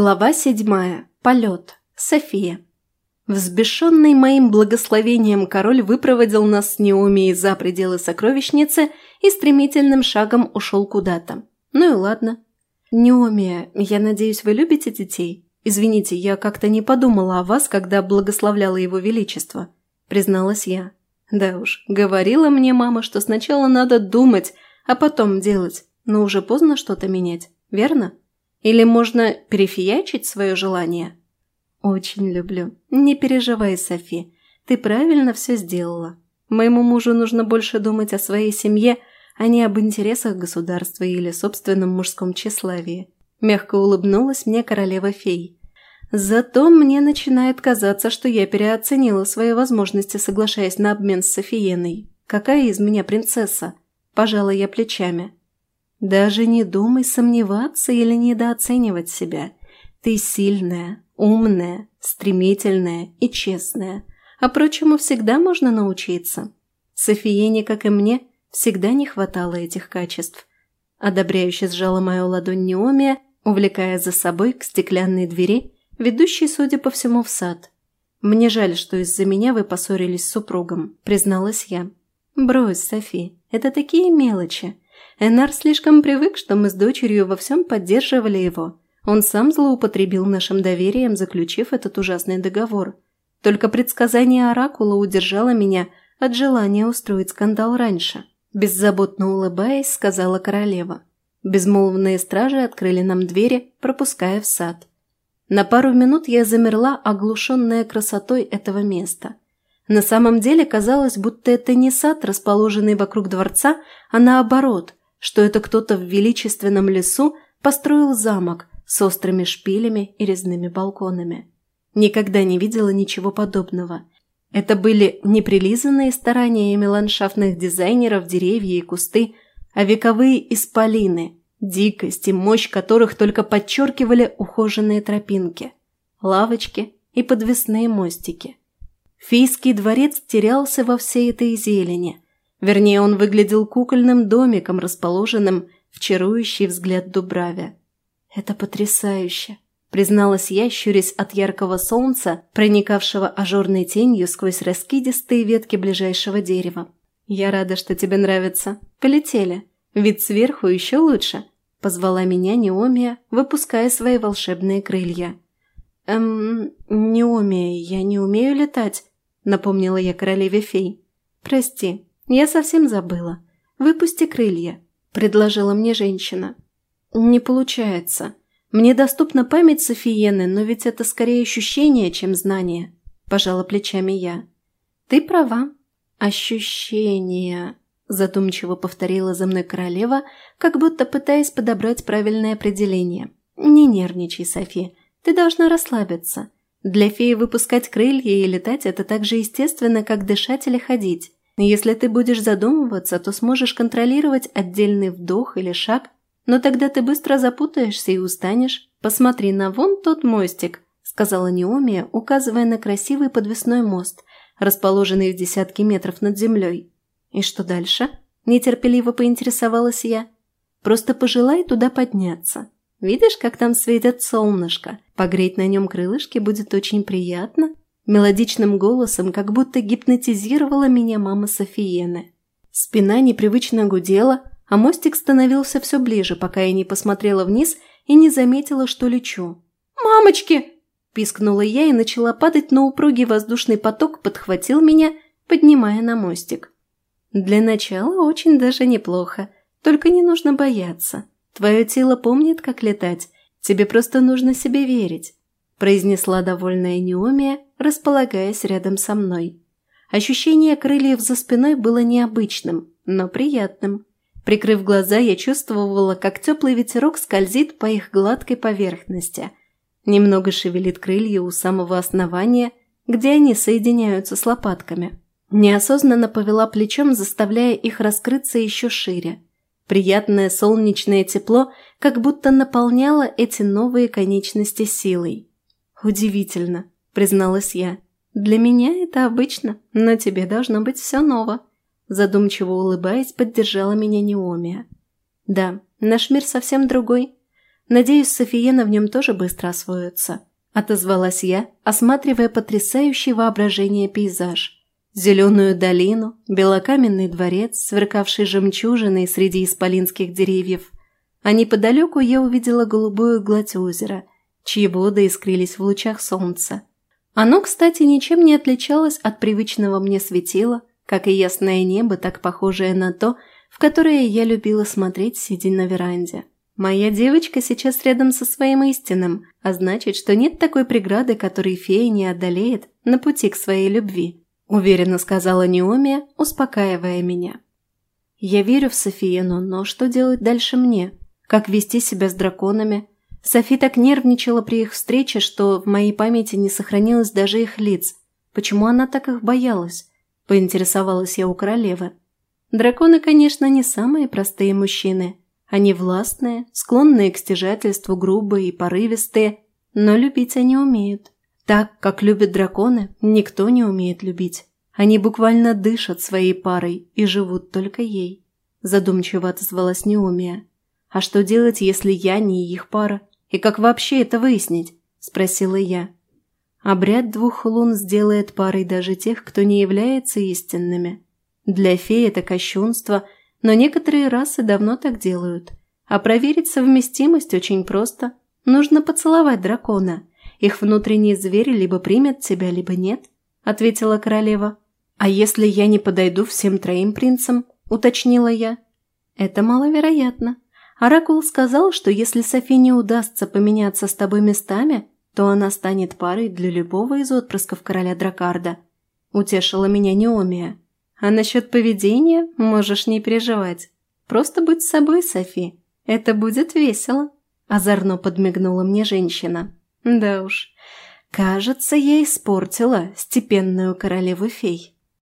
Глава седьмая. Полет. София. Взбешенный моим благословением король выпроводил нас с Неомией за пределы сокровищницы и стремительным шагом ушел куда-то. Ну и ладно. Неомия, я надеюсь, вы любите детей? Извините, я как-то не подумала о вас, когда благословляла его величество, призналась я. Да уж, говорила мне мама, что сначала надо думать, а потом делать, но уже поздно что-то менять, верно? Или можно перефиячить свое желание? Очень люблю. Не переживай, Софи. Ты правильно все сделала. Моему мужу нужно больше думать о своей семье, а не об интересах государства или собственном мужском тщеславии. Мягко улыбнулась мне королева-фей. Зато мне начинает казаться, что я переоценила свои возможности, соглашаясь на обмен с Софиеной. Какая из меня принцесса? Пожала я плечами. Даже не думай сомневаться или недооценивать себя. Ты сильная, умная, стремительная и честная. А прочему всегда можно научиться. Софиене, как и мне, всегда не хватало этих качеств. Одобряюще сжала мою ладонь Неомия, увлекая за собой к стеклянной двери, ведущей, судя по всему, в сад. «Мне жаль, что из-за меня вы поссорились с супругом», – призналась я. «Брось, Софи, это такие мелочи. Энар слишком привык, что мы с дочерью во всем поддерживали его. Он сам злоупотребил нашим доверием, заключив этот ужасный договор. Только предсказание Оракула удержало меня от желания устроить скандал раньше. Беззаботно улыбаясь, сказала королева. Безмолвные стражи открыли нам двери, пропуская в сад. На пару минут я замерла, оглушенная красотой этого места. На самом деле казалось, будто это не сад, расположенный вокруг дворца, а наоборот, что это кто-то в величественном лесу построил замок с острыми шпилями и резными балконами. Никогда не видела ничего подобного. Это были не прилизанные стараниями ландшафтных дизайнеров деревья и кусты, а вековые исполины, дикость и мощь которых только подчеркивали ухоженные тропинки, лавочки и подвесные мостики. Фийский дворец терялся во всей этой зелени – Вернее, он выглядел кукольным домиком, расположенным в чарующий взгляд Дубраве. «Это потрясающе!» – призналась я, щурясь от яркого солнца, проникавшего ажурной тенью сквозь раскидистые ветки ближайшего дерева. «Я рада, что тебе нравится. Полетели. Вид сверху еще лучше», – позвала меня Неомия, выпуская свои волшебные крылья. «Эм, Неомия, я не умею летать», – напомнила я королеве фей. «Прости, «Я совсем забыла. Выпусти крылья», – предложила мне женщина. «Не получается. Мне доступна память Софиены, но ведь это скорее ощущение, чем знание», – пожала плечами я. «Ты права. Ощущения», – задумчиво повторила за мной королева, как будто пытаясь подобрать правильное определение. «Не нервничай, Софи. Ты должна расслабиться. Для феи выпускать крылья и летать – это так же естественно, как дышать или ходить. Если ты будешь задумываться, то сможешь контролировать отдельный вдох или шаг, но тогда ты быстро запутаешься и устанешь. Посмотри на вон тот мостик, сказала Неомия, указывая на красивый подвесной мост, расположенный в десятки метров над землей. И что дальше? Нетерпеливо поинтересовалась я. Просто пожелай туда подняться. Видишь, как там светит солнышко? Погреть на нем крылышки будет очень приятно. Мелодичным голосом, как будто гипнотизировала меня мама Софиены. Спина непривычно гудела, а мостик становился все ближе, пока я не посмотрела вниз и не заметила, что лечу. «Мамочки!» – пискнула я и начала падать, но упругий воздушный поток подхватил меня, поднимая на мостик. «Для начала очень даже неплохо, только не нужно бояться. Твое тело помнит, как летать, тебе просто нужно себе верить произнесла довольная Неомия, располагаясь рядом со мной. Ощущение крыльев за спиной было необычным, но приятным. Прикрыв глаза, я чувствовала, как теплый ветерок скользит по их гладкой поверхности. Немного шевелит крылья у самого основания, где они соединяются с лопатками. Неосознанно повела плечом, заставляя их раскрыться еще шире. Приятное солнечное тепло как будто наполняло эти новые конечности силой. «Удивительно», – призналась я. «Для меня это обычно, но тебе должно быть все ново». Задумчиво улыбаясь, поддержала меня Неомия. «Да, наш мир совсем другой. Надеюсь, Софиена в нем тоже быстро освоится. Отозвалась я, осматривая потрясающий воображение пейзаж. Зеленую долину, белокаменный дворец, сверкавший жемчужиной среди исполинских деревьев. А неподалеку я увидела голубую гладь озера, чьи воды искрились в лучах солнца. Оно, кстати, ничем не отличалось от привычного мне светила, как и ясное небо, так похожее на то, в которое я любила смотреть, сидя на веранде. Моя девочка сейчас рядом со своим истинным, а значит, что нет такой преграды, которой фея не одолеет на пути к своей любви, уверенно сказала Неомия, успокаивая меня. Я верю в Софиену, но что делать дальше мне? Как вести себя с драконами? Софи так нервничала при их встрече, что в моей памяти не сохранилось даже их лиц. Почему она так их боялась? Поинтересовалась я у королевы. Драконы, конечно, не самые простые мужчины – они властные, склонные к стяжательству, грубые и порывистые, но любить они умеют. Так, как любят драконы, никто не умеет любить. Они буквально дышат своей парой и живут только ей. Задумчиво отозвалась Неумия. «А что делать, если я не их пара? И как вообще это выяснить?» – спросила я. Обряд двух лун сделает парой даже тех, кто не является истинными. Для феи это кощунство – но некоторые расы давно так делают. А проверить совместимость очень просто. Нужно поцеловать дракона. Их внутренний зверь либо примет тебя, либо нет, ответила королева. А если я не подойду всем троим принцам, уточнила я. Это маловероятно. Оракул сказал, что если Софи не удастся поменяться с тобой местами, то она станет парой для любого из отпрысков короля Дракарда. Утешила меня Неомия. А насчет поведения можешь не переживать. Просто будь собой, Софи. Это будет весело. Озорно подмигнула мне женщина. Да уж, кажется, я испортила степенную королеву фей.